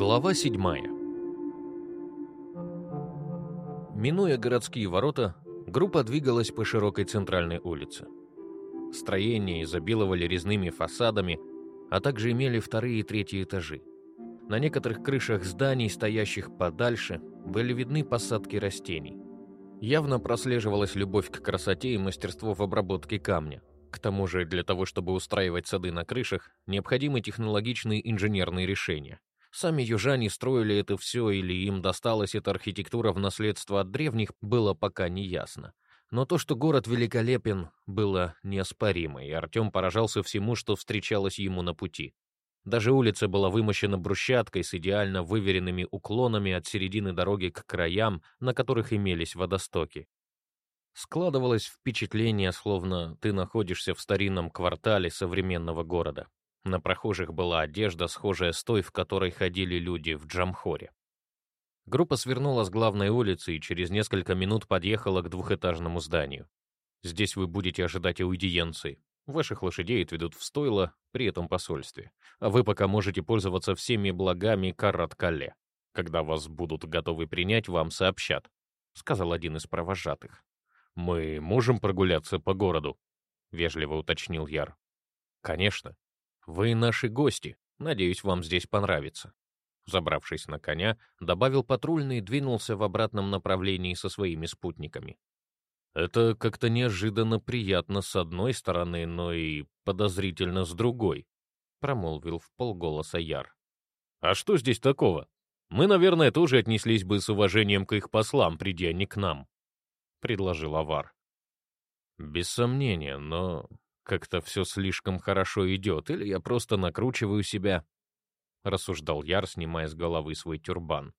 Глава седьмая. Минуя городские ворота, группа двигалась по широкой центральной улице. Строения изобиловали резными фасадами, а также имели вторые и третьи этажи. На некоторых крышах зданий, стоящих подальше, были видны посадки растений. Явно прослеживалась любовь к красоте и мастерство в обработке камня. К тому же, для того, чтобы устраивать сады на крышах, необходимы технологичные инженерные решения. Сами южане строили это все или им досталась эта архитектура в наследство от древних, было пока не ясно. Но то, что город великолепен, было неоспоримо, и Артем поражался всему, что встречалось ему на пути. Даже улица была вымощена брусчаткой с идеально выверенными уклонами от середины дороги к краям, на которых имелись водостоки. Складывалось впечатление, словно ты находишься в старинном квартале современного города. На прохожих была одежда, схожая с той, в которой ходили люди в Джамхоре. Группа свернула с главной улицы и через несколько минут подъехала к двухэтажному зданию. Здесь вы будете ожидать аудиенции. Ваших лошадей отведут в стойло при этом посольстве, а вы пока можете пользоваться всеми благами Карат-Кале. Когда вас будут готовы принять, вам сообщат, сказал один из провожатых. Мы можем прогуляться по городу, вежливо уточнил Яр. Конечно, «Вы наши гости. Надеюсь, вам здесь понравится». Забравшись на коня, добавил патрульный и двинулся в обратном направлении со своими спутниками. «Это как-то неожиданно приятно с одной стороны, но и подозрительно с другой», — промолвил в полголоса Яр. «А что здесь такого? Мы, наверное, тоже отнеслись бы с уважением к их послам, придя они к нам», — предложил Авар. «Без сомнения, но как-то все слишком хорошо идет, или я просто накручиваю себя?» — рассуждал Яр, снимая с головы свой тюрбан.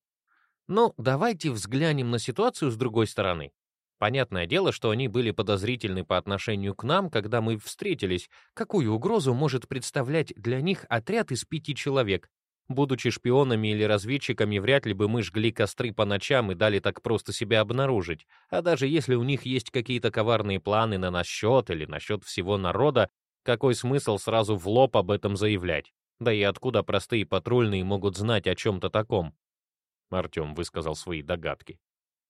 «Ну, давайте взглянем на ситуацию с другой стороны. Понятное дело, что они были подозрительны по отношению к нам, когда мы встретились. Какую угрозу может представлять для них отряд из пяти человек? Будучи шпионами или разведчиками, вряд ли бы мы жгли костры по ночам и дали так просто себя обнаружить. А даже если у них есть какие-то коварные планы на наш счет или насчет всего народа, какой смысл сразу в лоб об этом заявлять? Да и откуда простые патрульные могут знать о чем-то таком? Артем высказал свои догадки.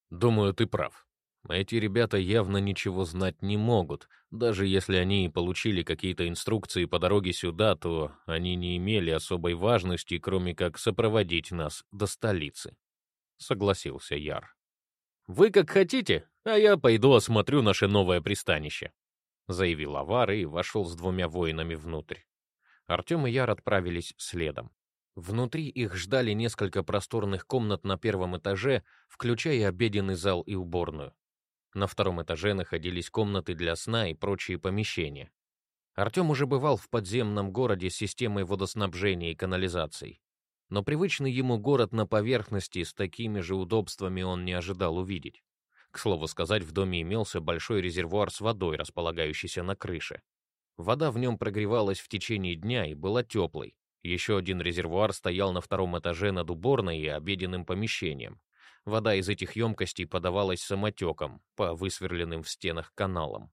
«Думаю, ты прав. Эти ребята явно ничего знать не могут. Даже если они и получили какие-то инструкции по дороге сюда, то они не имели особой важности, кроме как сопроводить нас до столицы. Согласился Яр. «Вы как хотите, а я пойду осмотрю наше новое пристанище», заявил Авар и вошел с двумя воинами внутрь. Артем и Яр отправились следом. Внутри их ждали несколько просторных комнат на первом этаже, включая обеденный зал и уборную. На втором этаже находились комнаты для сна и прочие помещения. Артем уже бывал в подземном городе с системой водоснабжения и канализацией. Но привычный ему город на поверхности с такими же удобствами он не ожидал увидеть. К слову сказать, в доме имелся большой резервуар с водой, располагающийся на крыше. Вода в нем прогревалась в течение дня и была теплой. Еще один резервуар стоял на втором этаже над уборной и обеденным помещением. Вода из этих емкостей подавалась самотеком по высверленным в стенах каналам.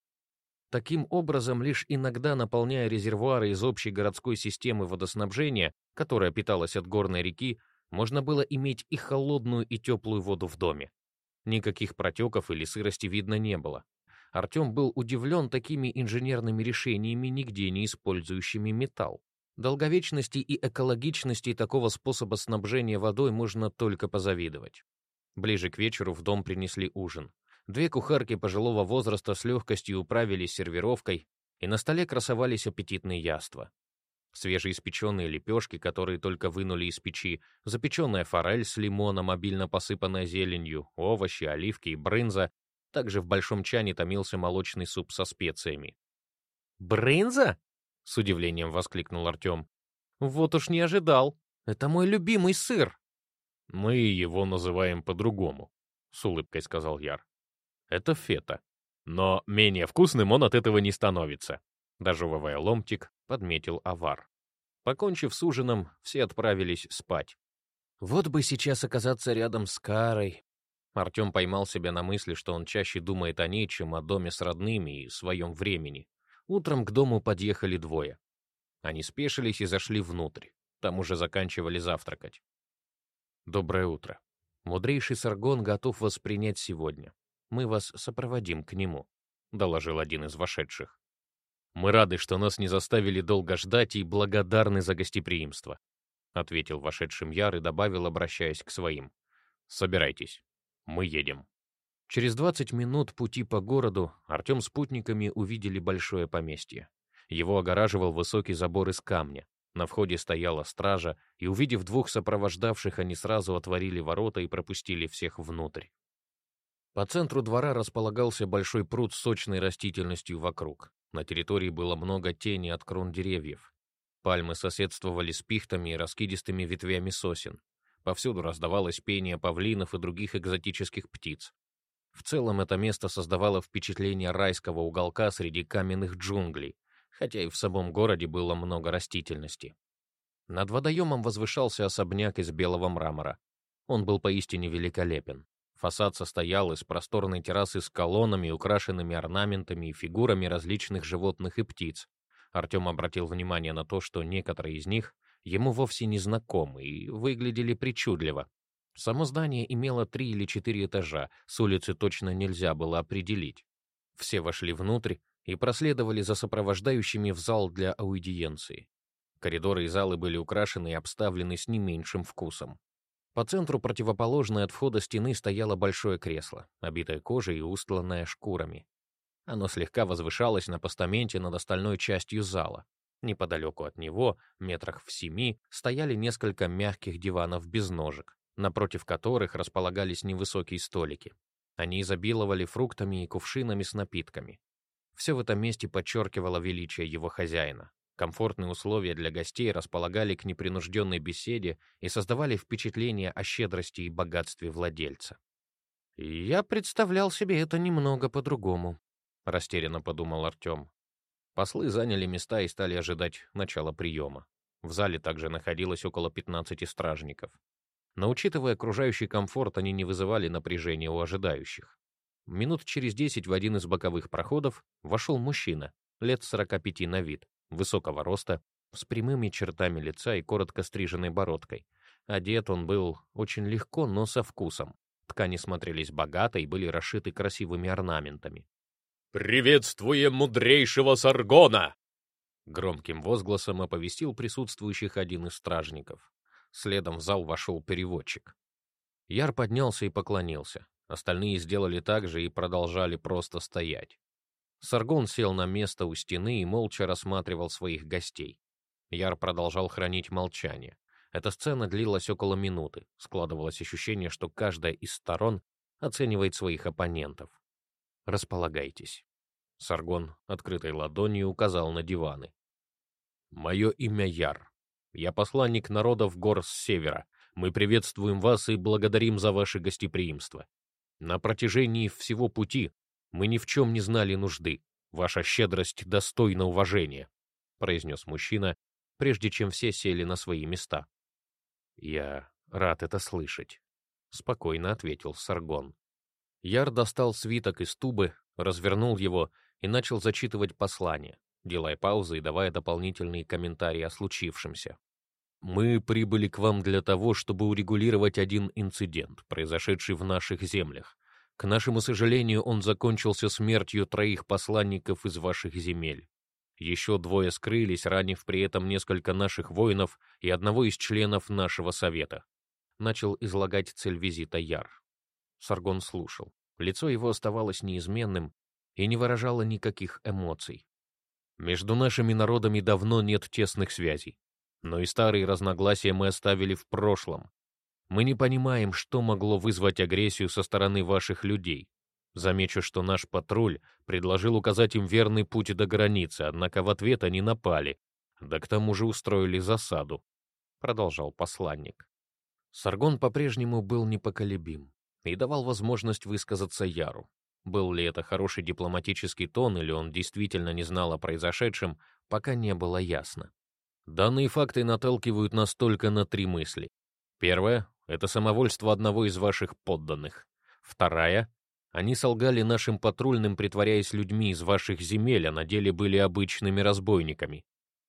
Таким образом, лишь иногда наполняя резервуары из общей городской системы водоснабжения, которая питалась от горной реки, можно было иметь и холодную, и теплую воду в доме. Никаких протеков или сырости видно не было. Артем был удивлен такими инженерными решениями, нигде не использующими металл. Долговечности и экологичности такого способа снабжения водой можно только позавидовать. Ближе к вечеру в дом принесли ужин. Две кухарки пожилого возраста с легкостью управились сервировкой, и на столе красовались аппетитные яства. Свежеиспеченные лепешки, которые только вынули из печи, запеченная форель с лимоном, обильно посыпанная зеленью, овощи, оливки и брынза. Также в большом чане томился молочный суп со специями. «Брынза?» — с удивлением воскликнул Артем. «Вот уж не ожидал. Это мой любимый сыр». «Мы его называем по-другому», — с улыбкой сказал Яр. «Это фета. Но менее вкусным он от этого не становится», — дожевывая ломтик, подметил Авар. Покончив с ужином, все отправились спать. «Вот бы сейчас оказаться рядом с Карой». Артем поймал себя на мысли, что он чаще думает о ней, чем о доме с родными и своем времени. Утром к дому подъехали двое. Они спешились и зашли внутрь. Там уже заканчивали завтракать. Доброе утро. Мудрейший Саргон готов вас принять сегодня. Мы вас сопроводим к нему, доложил один из вошедших. Мы рады, что нас не заставили долго ждать и благодарны за гостеприимство, ответил вошедшим Яр и добавил, обращаясь к своим: Собирайтесь. Мы едем. Через 20 минут пути по городу Артем с путниками увидели большое поместье. Его огораживал высокий забор из камня. На входе стояла стража, и, увидев двух сопровождавших, они сразу отворили ворота и пропустили всех внутрь. По центру двора располагался большой пруд с сочной растительностью вокруг. На территории было много тени от крон деревьев. Пальмы соседствовали с пихтами и раскидистыми ветвями сосен. Повсюду раздавалось пение павлинов и других экзотических птиц. В целом это место создавало впечатление райского уголка среди каменных джунглей, хотя и в самом городе было много растительности. Над водоемом возвышался особняк из белого мрамора. Он был поистине великолепен. Фасад состоял из просторной террасы с колоннами, украшенными орнаментами и фигурами различных животных и птиц. Артем обратил внимание на то, что некоторые из них ему вовсе не знакомы и выглядели причудливо. Само здание имело три или четыре этажа, с улицы точно нельзя было определить. Все вошли внутрь и проследовали за сопровождающими в зал для аудиенции. Коридоры и залы были украшены и обставлены с не меньшим вкусом. По центру противоположной от входа стены стояло большое кресло, обитое кожей и устланное шкурами. Оно слегка возвышалось на постаменте над остальной частью зала. Неподалеку от него, метрах в семи, стояли несколько мягких диванов без ножек, напротив которых располагались невысокие столики. Они изобиловали фруктами и кувшинами с напитками. Все в этом месте подчеркивало величие его хозяина. Комфортные условия для гостей располагали к непринужденной беседе и создавали впечатление о щедрости и богатстве владельца. «Я представлял себе это немного по-другому», — растерянно подумал Артем. Послы заняли места и стали ожидать начала приема. В зале также находилось около 15 стражников. Но учитывая окружающий комфорт, они не вызывали напряжения у ожидающих. Минут через десять в один из боковых проходов вошел мужчина, лет 45 на вид, высокого роста, с прямыми чертами лица и коротко стриженной бородкой. Одет он был очень легко, но со вкусом. Ткани смотрелись богато и были расшиты красивыми орнаментами. «Приветствуем мудрейшего Саргона!» Громким возгласом оповестил присутствующих один из стражников. Следом в зал вошел переводчик. Яр поднялся и поклонился. Остальные сделали так же и продолжали просто стоять. Саргон сел на место у стены и молча рассматривал своих гостей. Яр продолжал хранить молчание. Эта сцена длилась около минуты. Складывалось ощущение, что каждая из сторон оценивает своих оппонентов. Располагайтесь. Саргон открытой ладонью указал на диваны. Мое имя Яр. Я посланник народов гор с севера. Мы приветствуем вас и благодарим за ваше гостеприимство. На протяжении всего пути мы ни в чем не знали нужды. Ваша щедрость достойна уважения, произнес мужчина, прежде чем все сели на свои места. Я рад это слышать, спокойно ответил Саргон. Яр достал свиток из тубы, развернул его и начал зачитывать послание, делая паузы и давая дополнительные комментарии о случившемся. «Мы прибыли к вам для того, чтобы урегулировать один инцидент, произошедший в наших землях. К нашему сожалению, он закончился смертью троих посланников из ваших земель. Еще двое скрылись, ранив при этом несколько наших воинов и одного из членов нашего совета. Начал излагать цель визита Яр. Саргон слушал. Лицо его оставалось неизменным и не выражало никаких эмоций. Между нашими народами давно нет тесных связей, но и старые разногласия мы оставили в прошлом. Мы не понимаем, что могло вызвать агрессию со стороны ваших людей. Замечу, что наш патруль предложил указать им верный путь до границы, однако в ответ они напали, да к тому же устроили засаду, продолжал посланник. Саргон по-прежнему был непоколебим и давал возможность высказаться Яру. Был ли это хороший дипломатический тон, или он действительно не знал о произошедшем, пока не было ясно. Данные факты наталкивают нас только на три мысли. Первое — это самовольство одного из ваших подданных. Вторая — они солгали нашим патрульным, притворяясь людьми из ваших земель, а на деле были обычными разбойниками.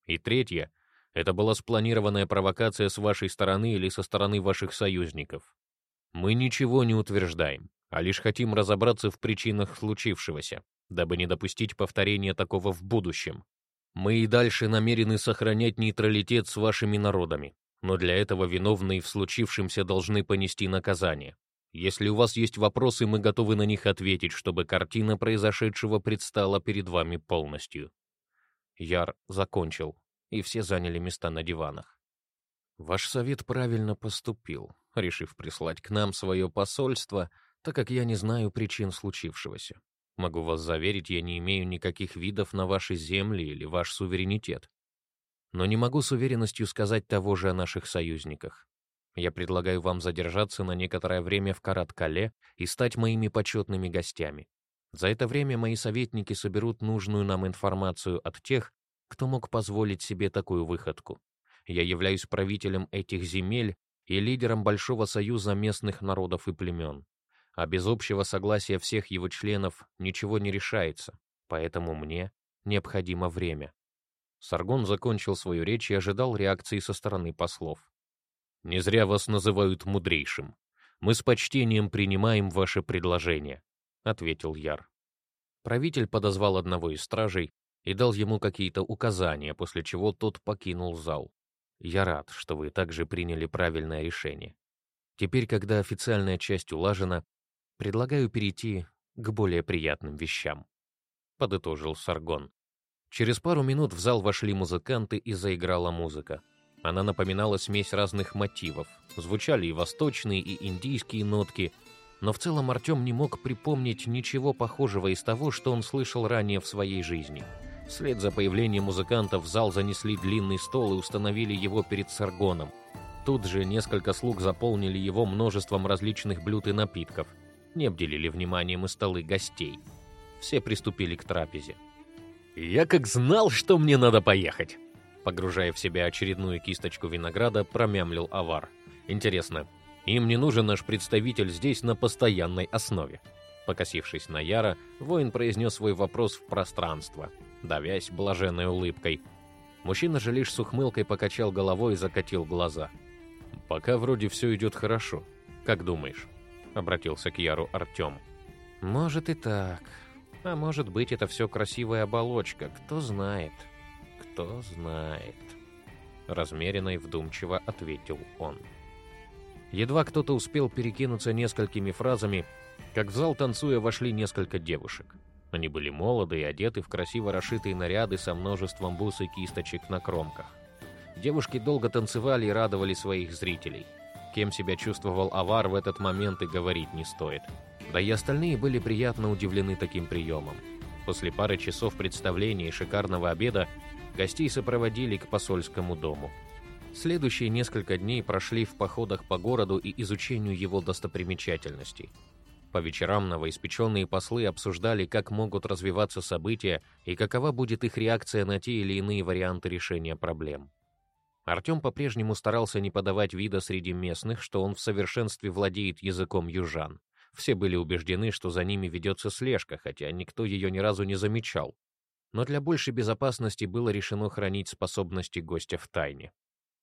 И третье Это была спланированная провокация с вашей стороны или со стороны ваших союзников. Мы ничего не утверждаем, а лишь хотим разобраться в причинах случившегося, дабы не допустить повторения такого в будущем. Мы и дальше намерены сохранять нейтралитет с вашими народами, но для этого виновные в случившемся должны понести наказание. Если у вас есть вопросы, мы готовы на них ответить, чтобы картина произошедшего предстала перед вами полностью. Яр закончил, и все заняли места на диванах. Ваш совет правильно поступил, решив прислать к нам свое посольство, так как я не знаю причин случившегося. Могу вас заверить, я не имею никаких видов на ваши земли или ваш суверенитет. Но не могу с уверенностью сказать того же о наших союзниках. Я предлагаю вам задержаться на некоторое время в Карат-Кале и стать моими почетными гостями. За это время мои советники соберут нужную нам информацию от тех, кто мог позволить себе такую выходку. Я являюсь правителем этих земель и лидером Большого союза местных народов и племен а без общего согласия всех его членов ничего не решается, поэтому мне необходимо время. Саргон закончил свою речь и ожидал реакции со стороны послов. «Не зря вас называют мудрейшим. Мы с почтением принимаем ваше предложение», — ответил Яр. Правитель подозвал одного из стражей и дал ему какие-то указания, после чего тот покинул зал. «Я рад, что вы также приняли правильное решение. Теперь, когда официальная часть улажена, Предлагаю перейти к более приятным вещам», — подытожил Саргон. Через пару минут в зал вошли музыканты и заиграла музыка. Она напоминала смесь разных мотивов. Звучали и восточные, и индийские нотки, но в целом Артем не мог припомнить ничего похожего из того, что он слышал ранее в своей жизни. Вслед за появлением музыкантов в зал занесли длинный стол и установили его перед Саргоном. Тут же несколько слуг заполнили его множеством различных блюд и напитков — не обделили вниманием и столы гостей. Все приступили к трапезе. «Я как знал, что мне надо поехать!» Погружая в себя очередную кисточку винограда, промямлил Авар. «Интересно, им не нужен наш представитель здесь на постоянной основе?» Покосившись на Яра, воин произнес свой вопрос в пространство, давясь блаженной улыбкой. Мужчина же лишь с ухмылкой покачал головой и закатил глаза. «Пока вроде все идет хорошо. Как думаешь?» — обратился к Яру Артем. «Может и так. А может быть, это все красивая оболочка. Кто знает? Кто знает?» Размеренно и вдумчиво ответил он. Едва кто-то успел перекинуться несколькими фразами, как в зал танцуя вошли несколько девушек. Они были молоды и одеты в красиво расшитые наряды со множеством бус и кисточек на кромках. Девушки долго танцевали и радовали своих зрителей — Кем себя чувствовал Авар в этот момент и говорить не стоит. Да и остальные были приятно удивлены таким приемом. После пары часов представления и шикарного обеда гостей сопроводили к посольскому дому. Следующие несколько дней прошли в походах по городу и изучению его достопримечательностей. По вечерам новоиспеченные послы обсуждали, как могут развиваться события и какова будет их реакция на те или иные варианты решения проблем. Артем по-прежнему старался не подавать вида среди местных, что он в совершенстве владеет языком южан. Все были убеждены, что за ними ведется слежка, хотя никто ее ни разу не замечал. Но для большей безопасности было решено хранить способности гостя в тайне.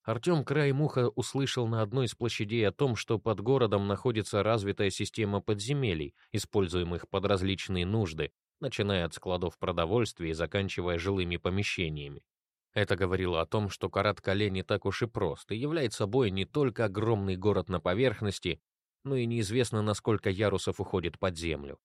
Артем краем уха услышал на одной из площадей о том, что под городом находится развитая система подземелий, используемых под различные нужды, начиная от складов продовольствия и заканчивая жилыми помещениями. Это говорило о том, что Карат-Кале не так уж и прост и является собой не только огромный город на поверхности, но и неизвестно, насколько ярусов уходит под землю.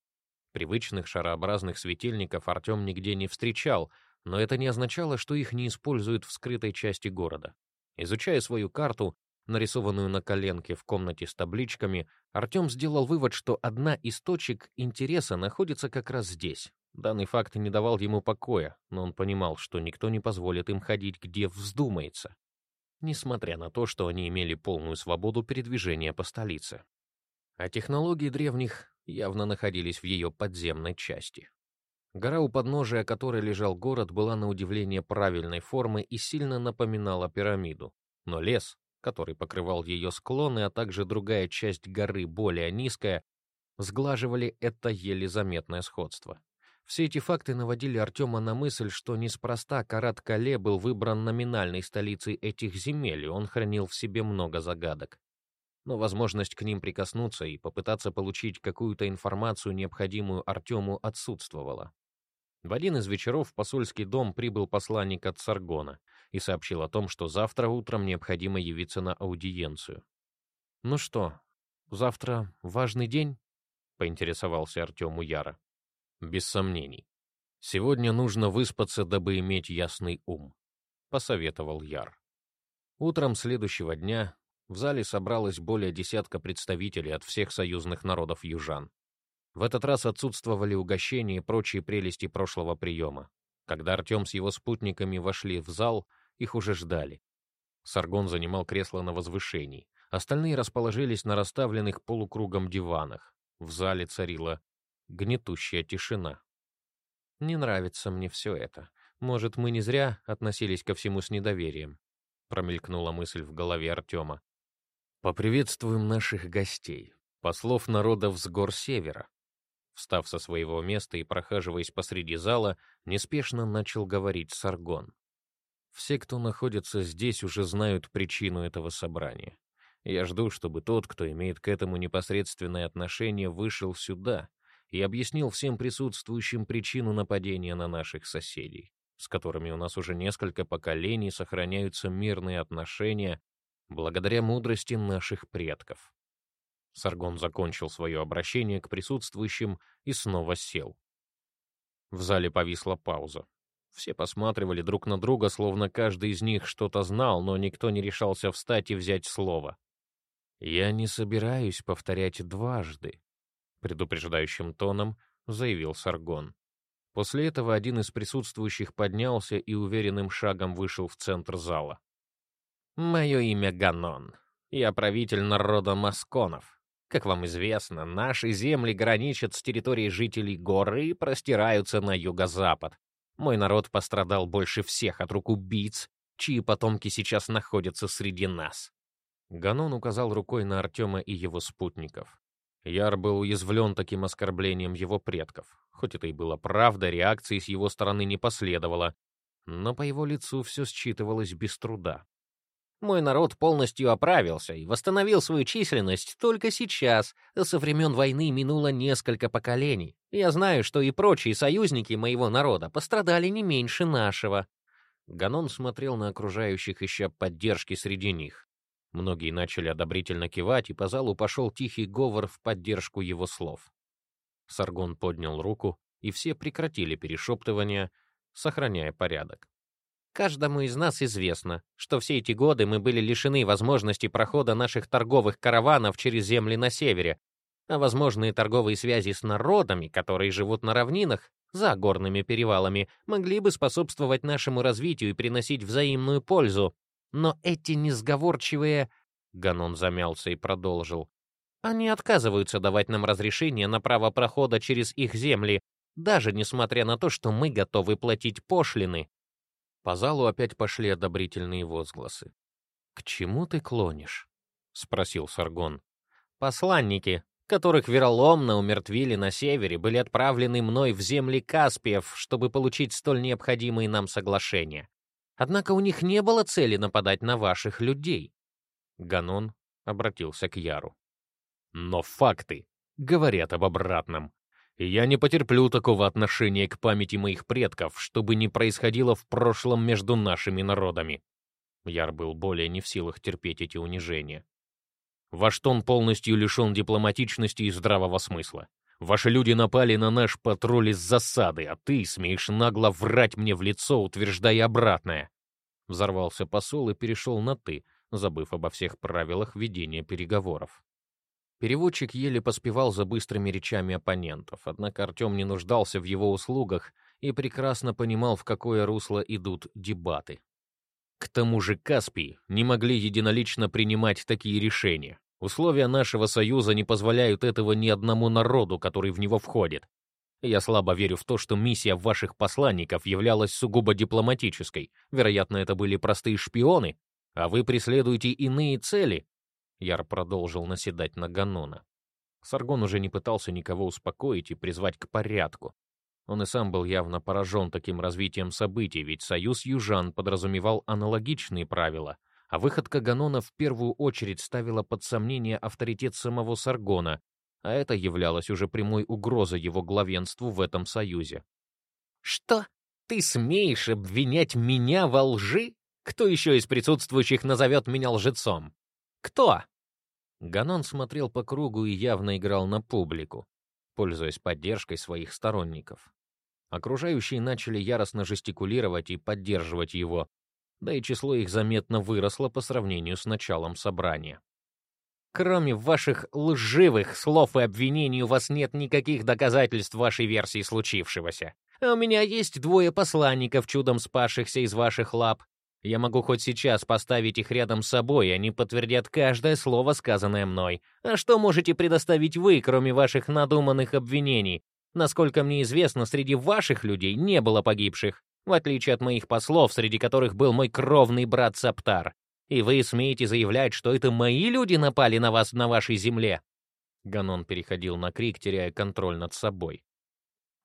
Привычных шарообразных светильников Артем нигде не встречал, но это не означало, что их не используют в скрытой части города. Изучая свою карту, нарисованную на коленке в комнате с табличками, Артем сделал вывод, что одна из точек интереса находится как раз здесь, Данный факт не давал ему покоя, но он понимал, что никто не позволит им ходить, где вздумается, несмотря на то, что они имели полную свободу передвижения по столице. А технологии древних явно находились в ее подземной части. Гора, у подножия которой лежал город, была на удивление правильной формы и сильно напоминала пирамиду. Но лес, который покрывал ее склоны, а также другая часть горы, более низкая, сглаживали это еле заметное сходство. Все эти факты наводили Артема на мысль, что неспроста Карат-Кале был выбран номинальной столицей этих земель, и он хранил в себе много загадок. Но возможность к ним прикоснуться и попытаться получить какую-то информацию, необходимую Артему, отсутствовала. В один из вечеров в посольский дом прибыл посланник от Саргона и сообщил о том, что завтра утром необходимо явиться на аудиенцию. «Ну что, завтра важный день?» — поинтересовался Артем у Яра. «Без сомнений. Сегодня нужно выспаться, дабы иметь ясный ум», — посоветовал Яр. Утром следующего дня в зале собралось более десятка представителей от всех союзных народов южан. В этот раз отсутствовали угощения и прочие прелести прошлого приема. Когда Артем с его спутниками вошли в зал, их уже ждали. Саргон занимал кресло на возвышении. Остальные расположились на расставленных полукругом диванах. В зале царила гнетущая тишина. «Не нравится мне все это. Может, мы не зря относились ко всему с недоверием?» Промелькнула мысль в голове Артема. «Поприветствуем наших гостей, послов народов с гор севера, Встав со своего места и прохаживаясь посреди зала, неспешно начал говорить Саргон. Все, кто находится здесь, уже знают причину этого собрания. Я жду, чтобы тот, кто имеет к этому непосредственное отношение, вышел сюда и объяснил всем присутствующим причину нападения на наших соседей, с которыми у нас уже несколько поколений сохраняются мирные отношения благодаря мудрости наших предков. Саргон закончил свое обращение к присутствующим и снова сел. В зале повисла пауза. Все посматривали друг на друга, словно каждый из них что-то знал, но никто не решался встать и взять слово. «Я не собираюсь повторять дважды», — предупреждающим тоном заявил Саргон. После этого один из присутствующих поднялся и уверенным шагом вышел в центр зала. «Мое имя Ганон. Я правитель народа Масконов. Как вам известно, наши земли граничат с территорией жителей горы и простираются на юго-запад. Мой народ пострадал больше всех от рук убийц, чьи потомки сейчас находятся среди нас. Ганон указал рукой на Артема и его спутников. Яр был уязвлен таким оскорблением его предков. Хоть это и было правда, реакции с его стороны не последовало, но по его лицу все считывалось без труда. Мой народ полностью оправился и восстановил свою численность только сейчас. Со времен войны минуло несколько поколений. Я знаю, что и прочие союзники моего народа пострадали не меньше нашего. Ганон смотрел на окружающих, ища поддержки среди них. Многие начали одобрительно кивать, и по залу пошел тихий говор в поддержку его слов. Саргон поднял руку, и все прекратили перешептывание, сохраняя порядок. Каждому из нас известно, что все эти годы мы были лишены возможности прохода наших торговых караванов через земли на севере, а возможные торговые связи с народами, которые живут на равнинах, за горными перевалами, могли бы способствовать нашему развитию и приносить взаимную пользу. Но эти несговорчивые... Ганон замялся и продолжил. Они отказываются давать нам разрешение на право прохода через их земли, даже несмотря на то, что мы готовы платить пошлины. По залу опять пошли одобрительные возгласы. «К чему ты клонишь?» — спросил Саргон. «Посланники, которых вероломно умертвили на севере, были отправлены мной в земли Каспиев, чтобы получить столь необходимые нам соглашения. Однако у них не было цели нападать на ваших людей». Ганон обратился к Яру. «Но факты говорят об обратном я не потерплю такого отношения к памяти моих предков, чтобы не происходило в прошлом между нашими народами. Яр был более не в силах терпеть эти унижения. Ваш тон полностью лишен дипломатичности и здравого смысла. Ваши люди напали на наш патруль из засады, а ты смеешь нагло врать мне в лицо, утверждая обратное. Взорвался посол и перешел на «ты», забыв обо всех правилах ведения переговоров. Переводчик еле поспевал за быстрыми речами оппонентов, однако Артем не нуждался в его услугах и прекрасно понимал, в какое русло идут дебаты. К тому же Каспий не могли единолично принимать такие решения. Условия нашего союза не позволяют этого ни одному народу, который в него входит. Я слабо верю в то, что миссия ваших посланников являлась сугубо дипломатической. Вероятно, это были простые шпионы, а вы преследуете иные цели, Яр продолжил наседать на Ганона. Саргон уже не пытался никого успокоить и призвать к порядку. Он и сам был явно поражен таким развитием событий, ведь союз южан подразумевал аналогичные правила, а выходка Ганона в первую очередь ставила под сомнение авторитет самого Саргона, а это являлось уже прямой угрозой его главенству в этом союзе. «Что? Ты смеешь обвинять меня во лжи? Кто еще из присутствующих назовет меня лжецом? Кто?» Ганон смотрел по кругу и явно играл на публику, пользуясь поддержкой своих сторонников. Окружающие начали яростно жестикулировать и поддерживать его, да и число их заметно выросло по сравнению с началом собрания. Кроме ваших лживых слов и обвинений, у вас нет никаких доказательств вашей версии случившегося. А у меня есть двое посланников, чудом спасшихся из ваших лап. Я могу хоть сейчас поставить их рядом с собой, и они подтвердят каждое слово, сказанное мной. А что можете предоставить вы, кроме ваших надуманных обвинений? Насколько мне известно, среди ваших людей не было погибших, в отличие от моих послов, среди которых был мой кровный брат Саптар. И вы смеете заявлять, что это мои люди напали на вас на вашей земле?» Ганон переходил на крик, теряя контроль над собой.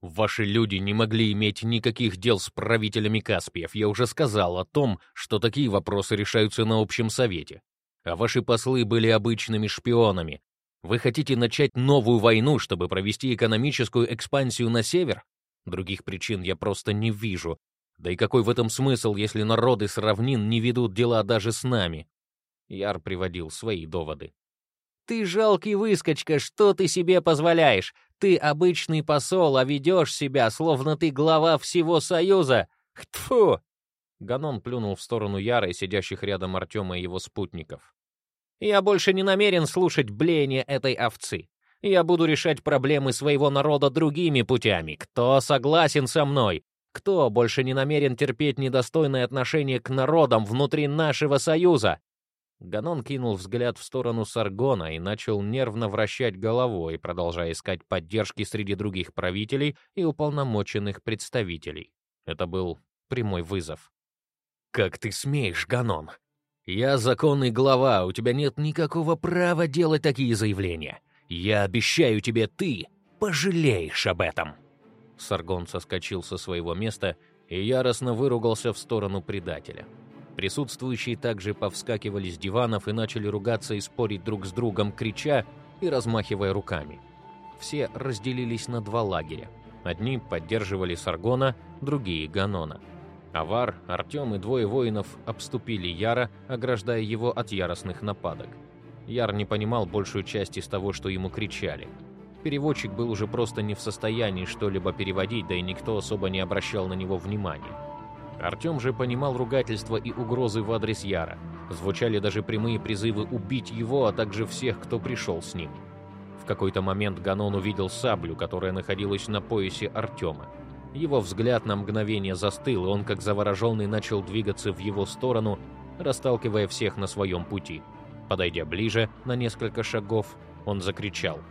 «Ваши люди не могли иметь никаких дел с правителями Каспиев. Я уже сказал о том, что такие вопросы решаются на общем совете. А ваши послы были обычными шпионами. Вы хотите начать новую войну, чтобы провести экономическую экспансию на север? Других причин я просто не вижу, да и какой в этом смысл, если народы с равнин не ведут дела даже с нами? Яр приводил свои доводы. «Ты жалкий выскочка, что ты себе позволяешь? Ты обычный посол, а ведешь себя, словно ты глава всего Союза! Тьфу!» Ганон плюнул в сторону Яра и сидящих рядом Артема и его спутников. «Я больше не намерен слушать блеяние этой овцы. Я буду решать проблемы своего народа другими путями. Кто согласен со мной? Кто больше не намерен терпеть недостойное отношение к народам внутри нашего союза? Ганон кинул взгляд в сторону Саргона и начал нервно вращать головой, продолжая искать поддержки среди других правителей и уполномоченных представителей. Это был прямой вызов. «Как ты смеешь, Ганон? Я законный глава, у тебя нет никакого права делать такие заявления. Я обещаю тебе, ты пожалеешь об этом!» Саргон соскочил со своего места и яростно выругался в сторону предателя. Присутствующие также повскакивали с диванов и начали ругаться и спорить друг с другом, крича и размахивая руками. Все разделились на два лагеря. Одни поддерживали Саргона, другие — Ганона. Авар, Артем и двое воинов обступили Яра, ограждая его от яростных нападок. Яр не понимал большую часть из того, что ему кричали — Переводчик был уже просто не в состоянии что-либо переводить, да и никто особо не обращал на него внимания. Артем же понимал ругательства и угрозы в адрес Яра. Звучали даже прямые призывы убить его, а также всех, кто пришел с ним. В какой-то момент Ганон увидел саблю, которая находилась на поясе Артема. Его взгляд на мгновение застыл, и он, как завороженный, начал двигаться в его сторону, расталкивая всех на своем пути. Подойдя ближе, на несколько шагов, он закричал —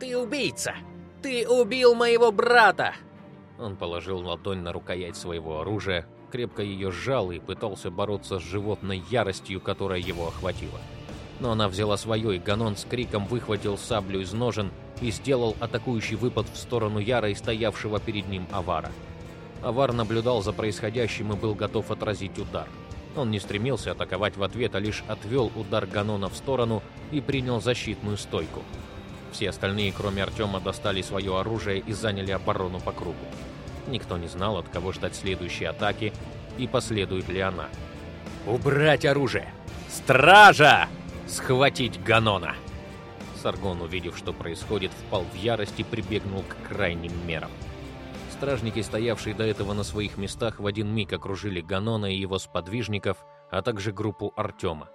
«Ты убийца! Ты убил моего брата!» Он положил ладонь на рукоять своего оружия, крепко ее сжал и пытался бороться с животной яростью, которая его охватила. Но она взяла свое, и Ганон с криком выхватил саблю из ножен и сделал атакующий выпад в сторону Яра и стоявшего перед ним Авара. Авар наблюдал за происходящим и был готов отразить удар. Он не стремился атаковать в ответ, а лишь отвел удар Ганона в сторону и принял защитную стойку. Все остальные, кроме Артема, достали свое оружие и заняли оборону по кругу. Никто не знал, от кого ждать следующей атаки и последует ли она. «Убрать оружие! Стража! Схватить Ганона!» Саргон, увидев, что происходит, впал в ярость и прибегнул к крайним мерам. Стражники, стоявшие до этого на своих местах, в один миг окружили Ганона и его сподвижников, а также группу Артема.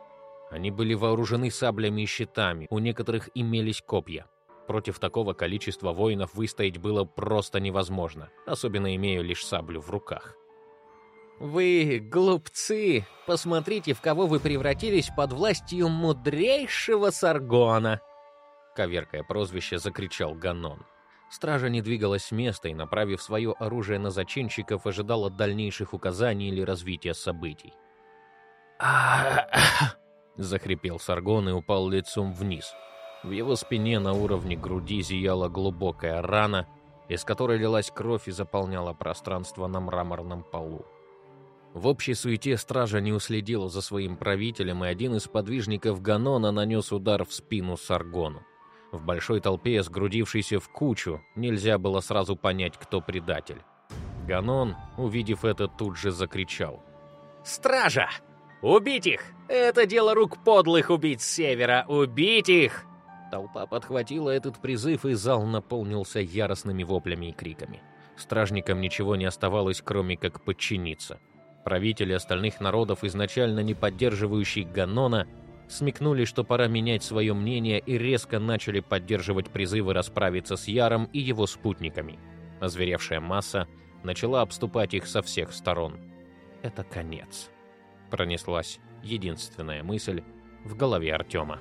Они были вооружены саблями и щитами, у некоторых имелись копья. Против такого количества воинов выстоять было просто невозможно, особенно имея лишь саблю в руках. «Вы глупцы! Посмотрите, в кого вы превратились под властью мудрейшего Саргона!» Коверкое прозвище закричал Ганон. Стража не двигалась с места и, направив свое оружие на зачинщиков, ожидала дальнейших указаний или развития событий. Захрипел Саргон и упал лицом вниз. В его спине на уровне груди зияла глубокая рана, из которой лилась кровь и заполняла пространство на мраморном полу. В общей суете стража не уследила за своим правителем, и один из подвижников Ганона нанес удар в спину Саргону. В большой толпе, сгрудившейся в кучу, нельзя было сразу понять, кто предатель. Ганон, увидев это, тут же закричал. «Стража! Убить их! Это дело рук подлых убить с севера! Убить их!» Толпа подхватила этот призыв, и зал наполнился яростными воплями и криками. Стражникам ничего не оставалось, кроме как подчиниться. Правители остальных народов, изначально не поддерживающие Ганона, смекнули, что пора менять свое мнение и резко начали поддерживать призывы расправиться с Яром и его спутниками. Озверевшая масса начала обступать их со всех сторон. «Это конец», — пронеслась единственная мысль в голове Артема.